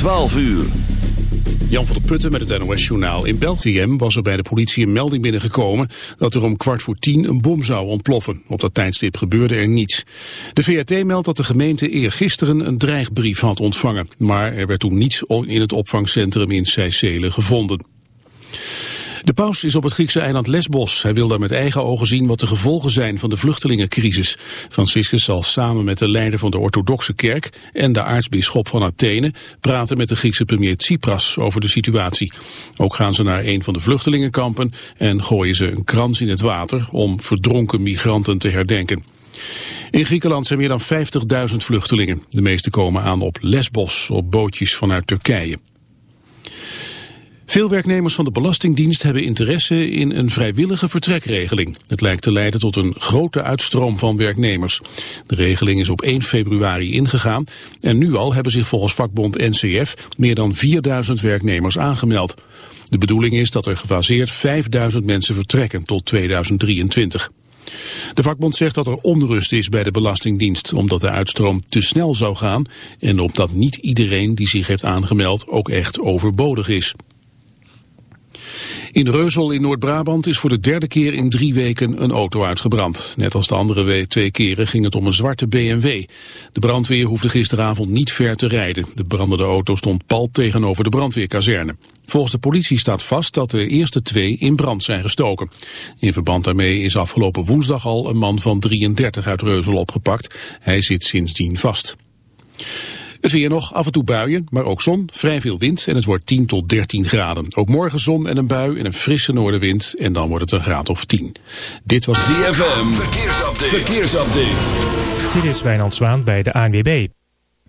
12 uur. Jan van der Putten met het NOS-journaal. In Belgium was er bij de politie een melding binnengekomen dat er om kwart voor tien een bom zou ontploffen. Op dat tijdstip gebeurde er niets. De VRT meldt dat de gemeente eergisteren een dreigbrief had ontvangen. Maar er werd toen niets in het opvangcentrum in Seysselen gevonden. De paus is op het Griekse eiland Lesbos. Hij wil daar met eigen ogen zien wat de gevolgen zijn van de vluchtelingencrisis. Franciscus zal samen met de leider van de orthodoxe kerk en de aartsbisschop van Athene praten met de Griekse premier Tsipras over de situatie. Ook gaan ze naar een van de vluchtelingenkampen en gooien ze een krans in het water om verdronken migranten te herdenken. In Griekenland zijn meer dan 50.000 vluchtelingen. De meeste komen aan op Lesbos, op bootjes vanuit Turkije. Veel werknemers van de Belastingdienst hebben interesse in een vrijwillige vertrekregeling. Het lijkt te leiden tot een grote uitstroom van werknemers. De regeling is op 1 februari ingegaan en nu al hebben zich volgens vakbond NCF meer dan 4000 werknemers aangemeld. De bedoeling is dat er gefaseerd 5000 mensen vertrekken tot 2023. De vakbond zegt dat er onrust is bij de Belastingdienst, omdat de uitstroom te snel zou gaan en omdat niet iedereen die zich heeft aangemeld ook echt overbodig is. In Reuzel in Noord-Brabant is voor de derde keer in drie weken een auto uitgebrand. Net als de andere twee keren ging het om een zwarte BMW. De brandweer hoefde gisteravond niet ver te rijden. De brandende auto stond pal tegenover de brandweerkazerne. Volgens de politie staat vast dat de eerste twee in brand zijn gestoken. In verband daarmee is afgelopen woensdag al een man van 33 uit Reuzel opgepakt. Hij zit sindsdien vast. Het weer nog, af en toe buien, maar ook zon, vrij veel wind en het wordt 10 tot 13 graden. Ook morgen zon en een bui en een frisse noordenwind en dan wordt het een graad of 10. Dit was DFM, verkeersupdate. verkeersupdate. Dit is Wijnand Zwaan bij de ANWB.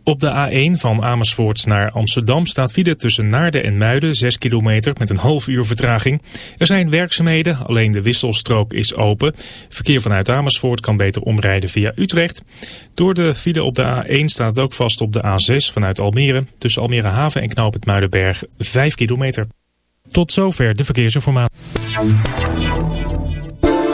Op de A1 van Amersfoort naar Amsterdam staat file tussen Naarden en Muiden 6 kilometer met een half uur vertraging. Er zijn werkzaamheden, alleen de wisselstrook is open. Verkeer vanuit Amersfoort kan beter omrijden via Utrecht. Door de file op de A1 staat het ook vast op de A6 vanuit Almere. Tussen Almere Haven en Knoop het Muidenberg 5 kilometer. Tot zover de verkeersinformatie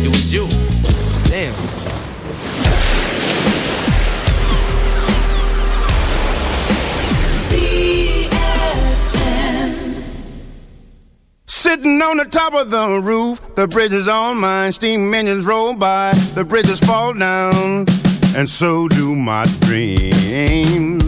it was you. Damn. Sitting on the top of the roof, the bridge is on mine. Steam engines roll by, the bridges fall down, and so do my dreams.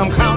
I'm counting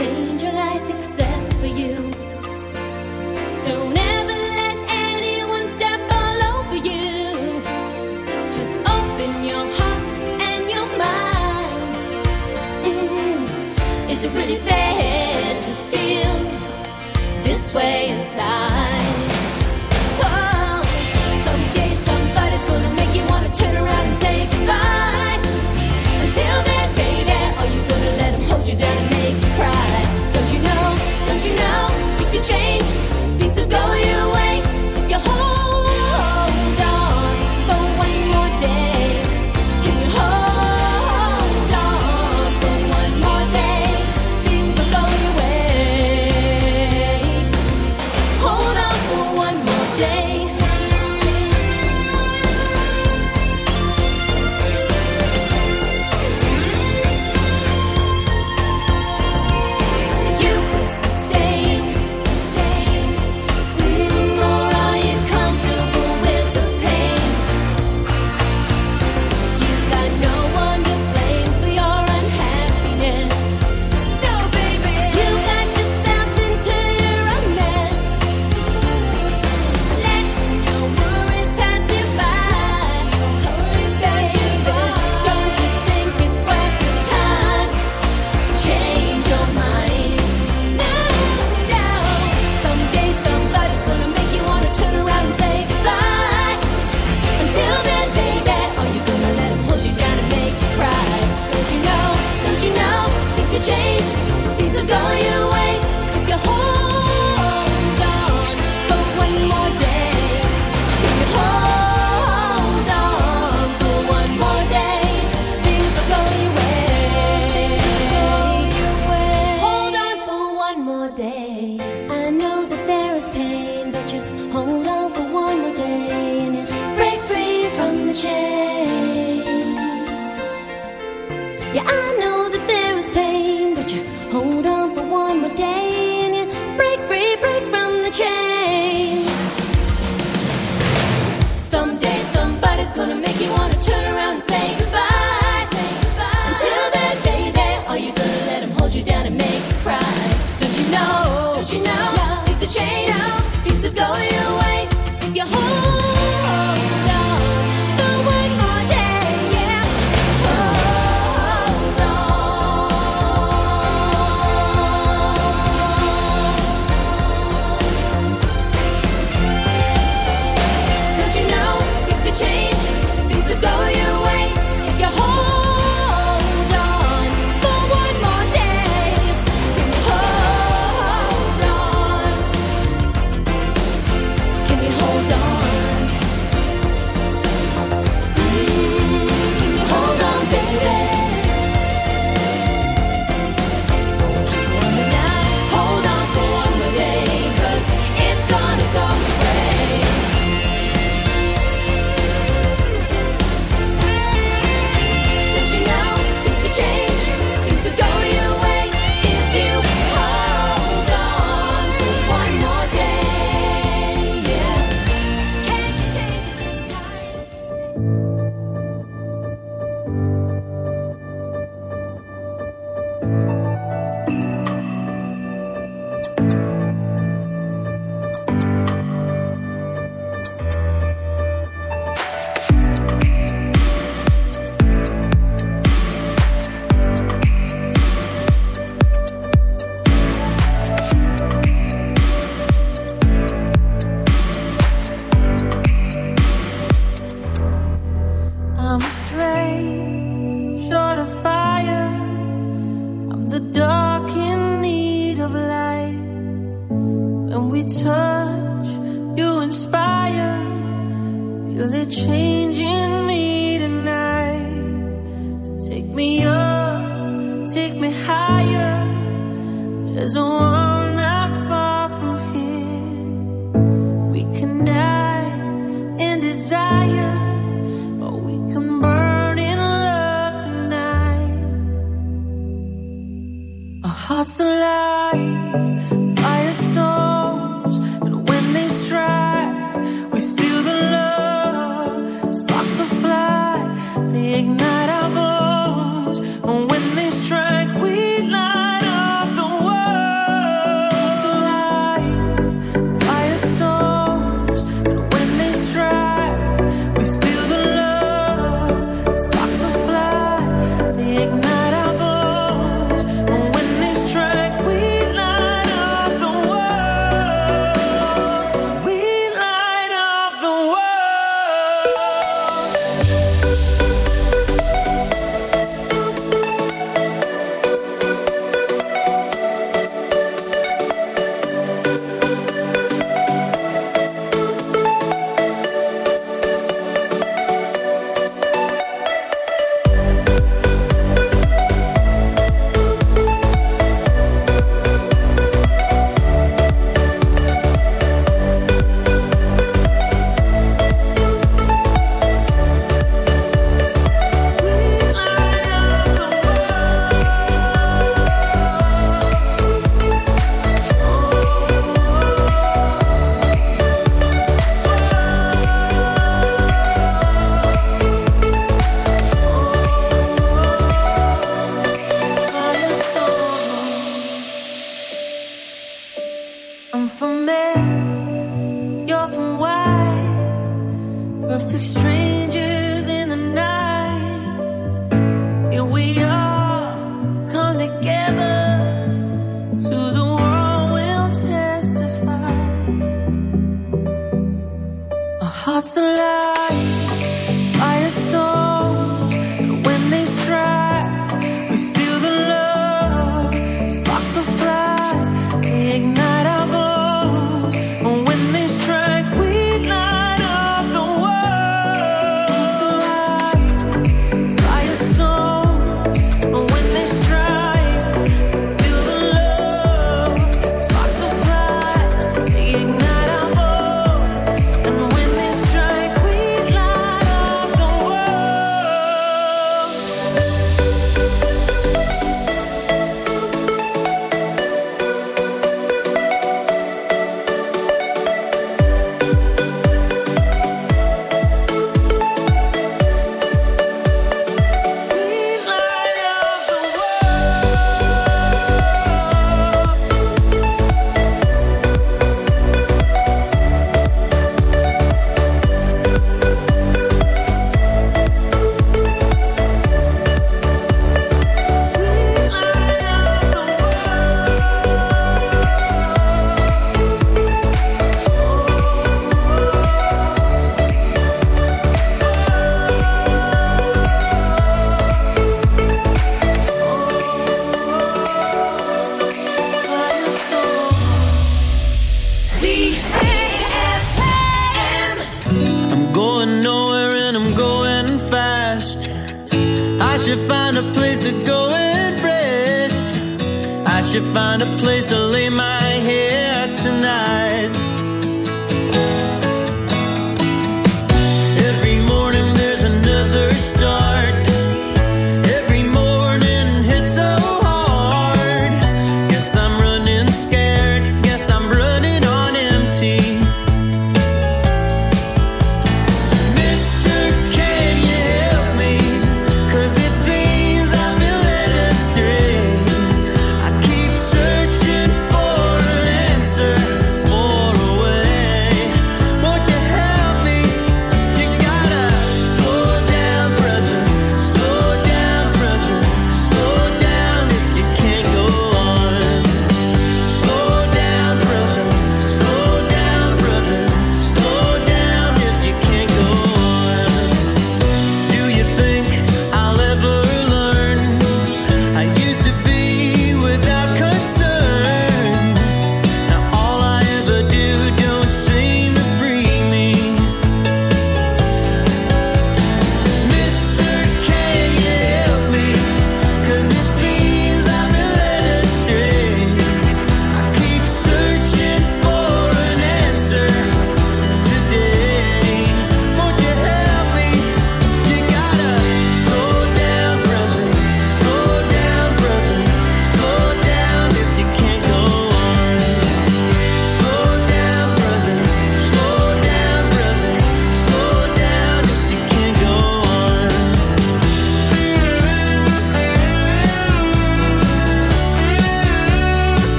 one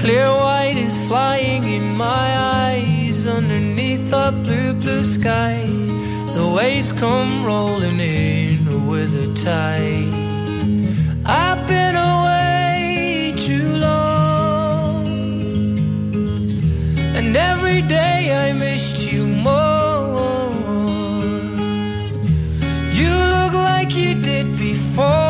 Clear white is flying in my eyes underneath a blue, blue sky. The waves come rolling in with a tide. I've been away too long. And every day I missed you more. You look like you did before,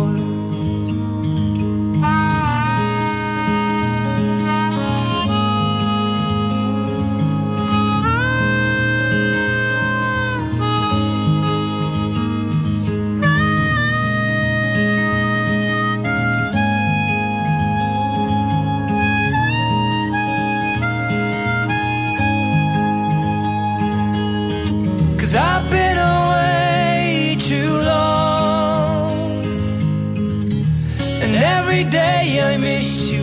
Cause I've been away too long. And every day I missed you.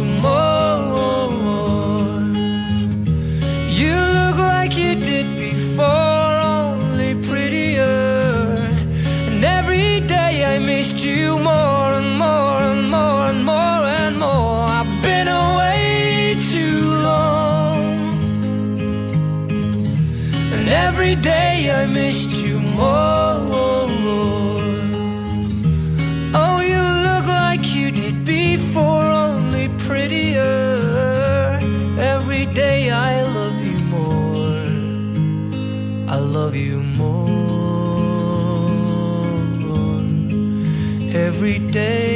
Every day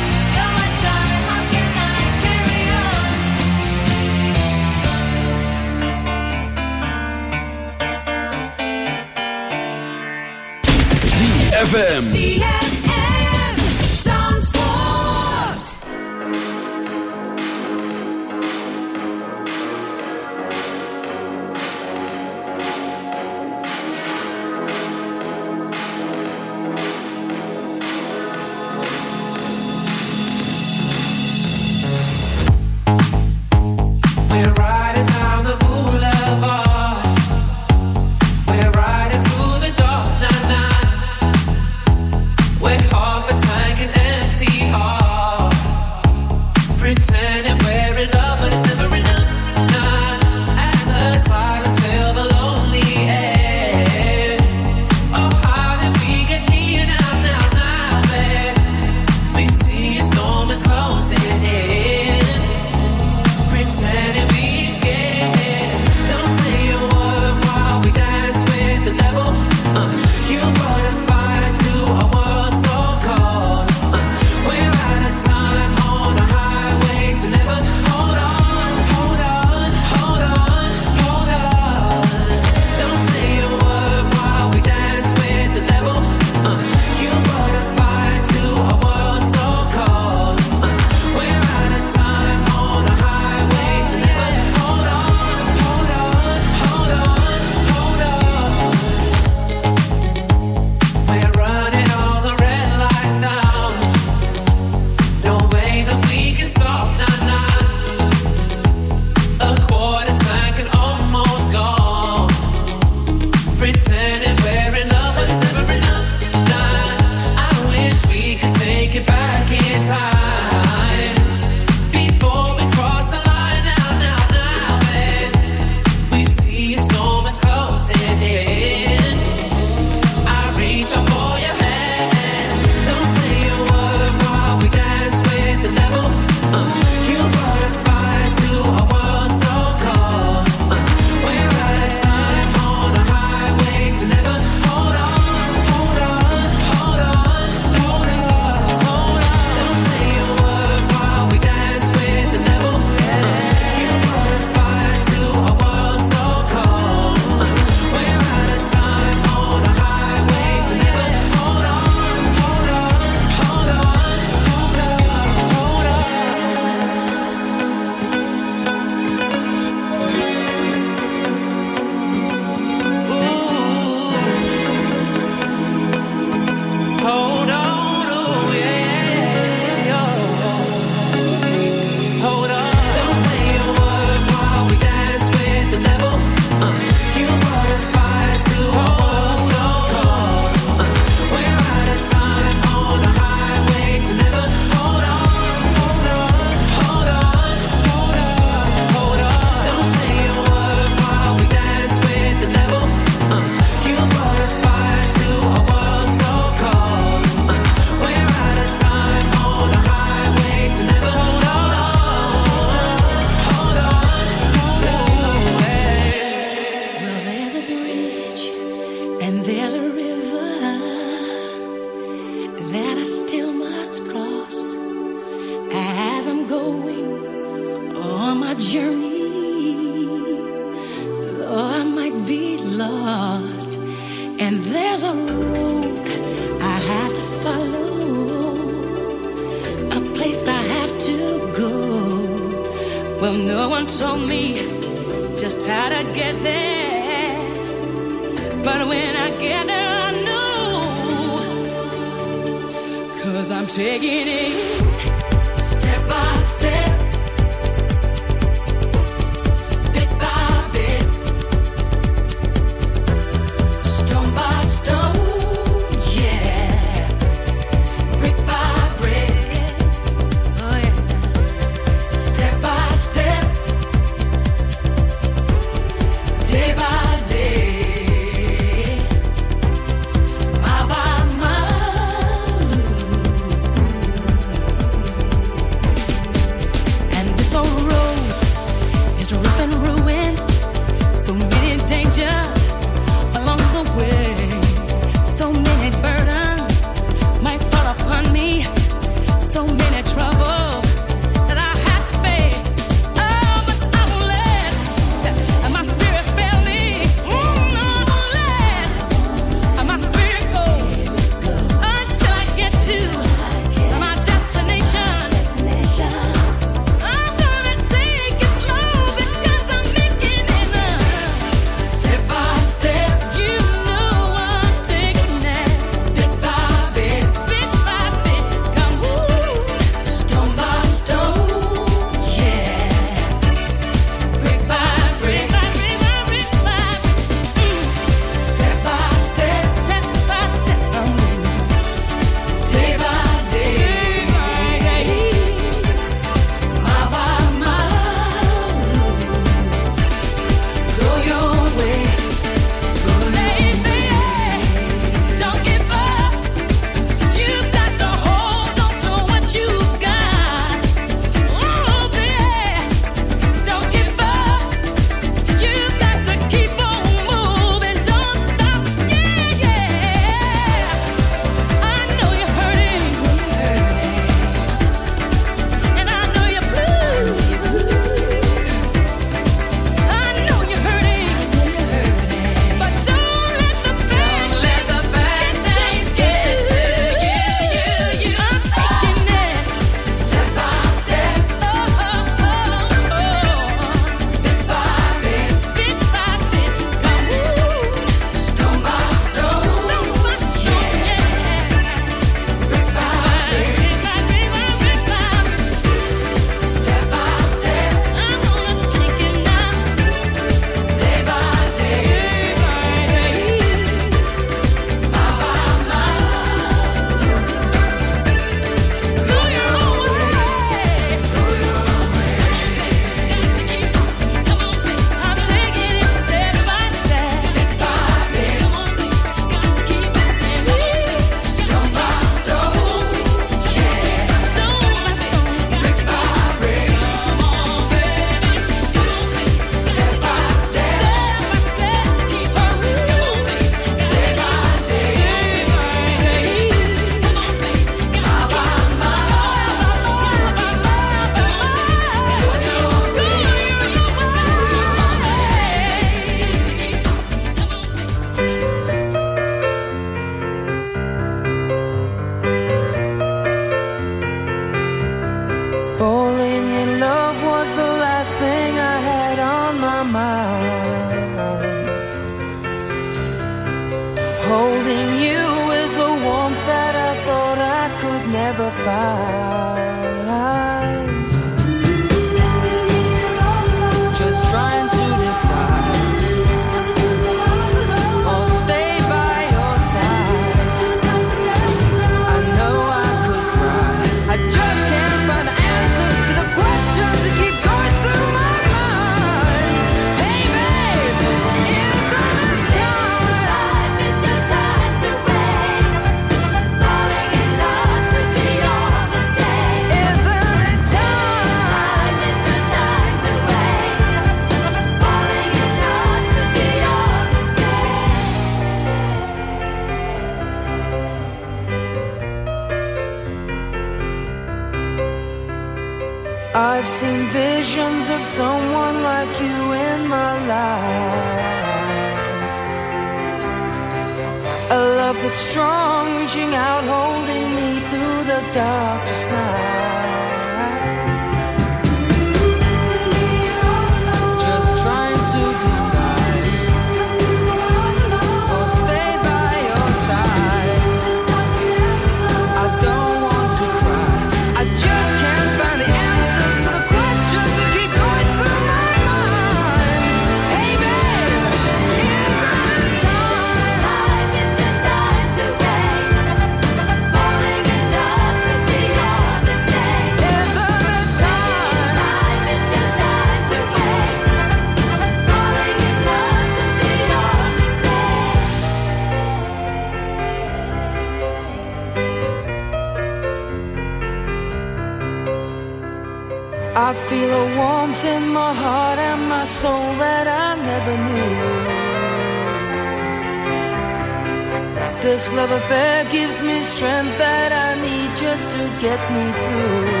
strength that I need just to get me through.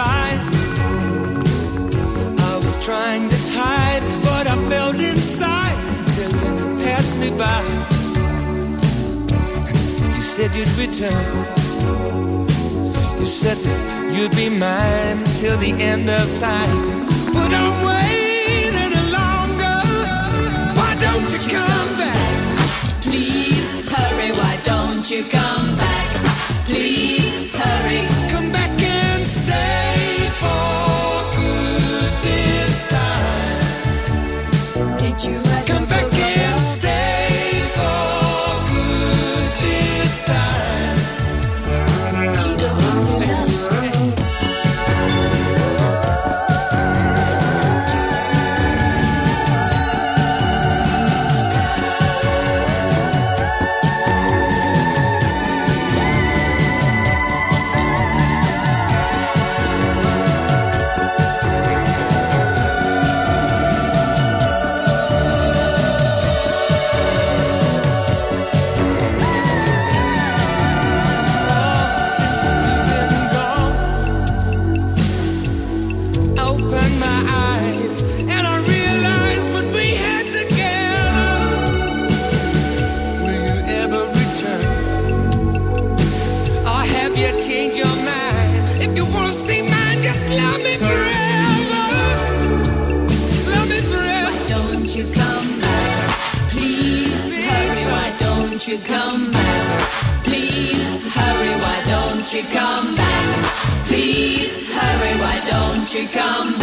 fight. I was trying to hide what I felt inside till you passed me by. You said you'd return. You said that you'd be mine till the end of time. But I'm waiting longer. Why don't you come back? Please hurry. Why don't you come back? Please hurry fall. she come?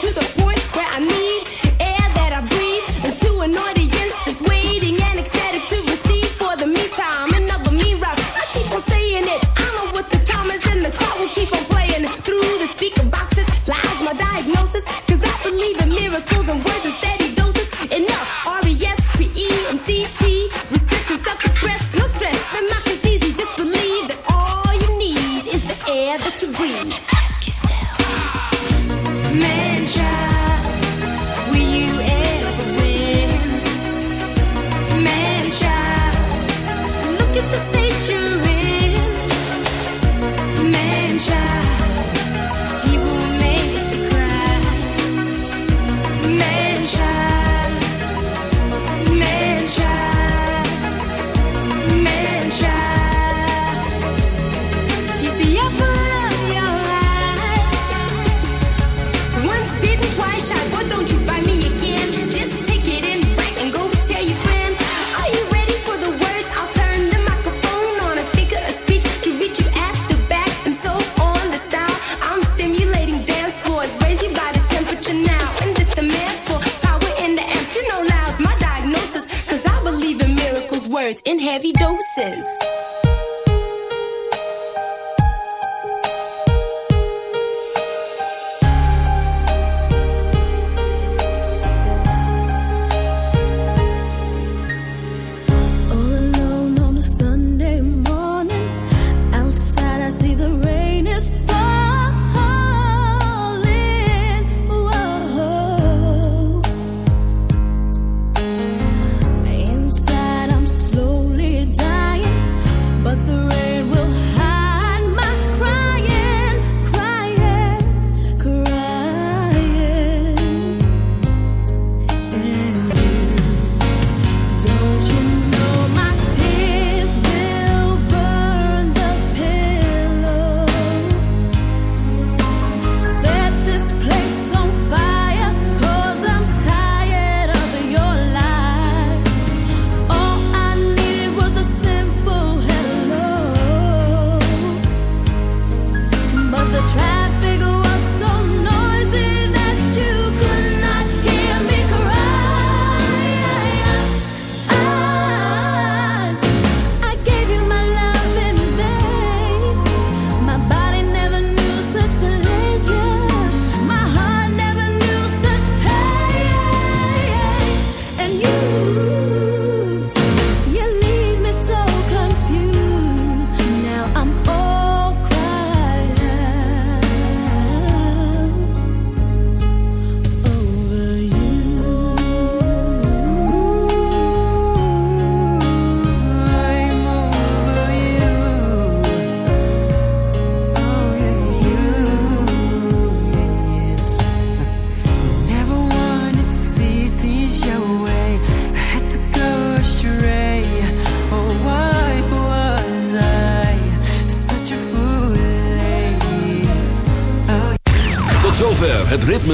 To the point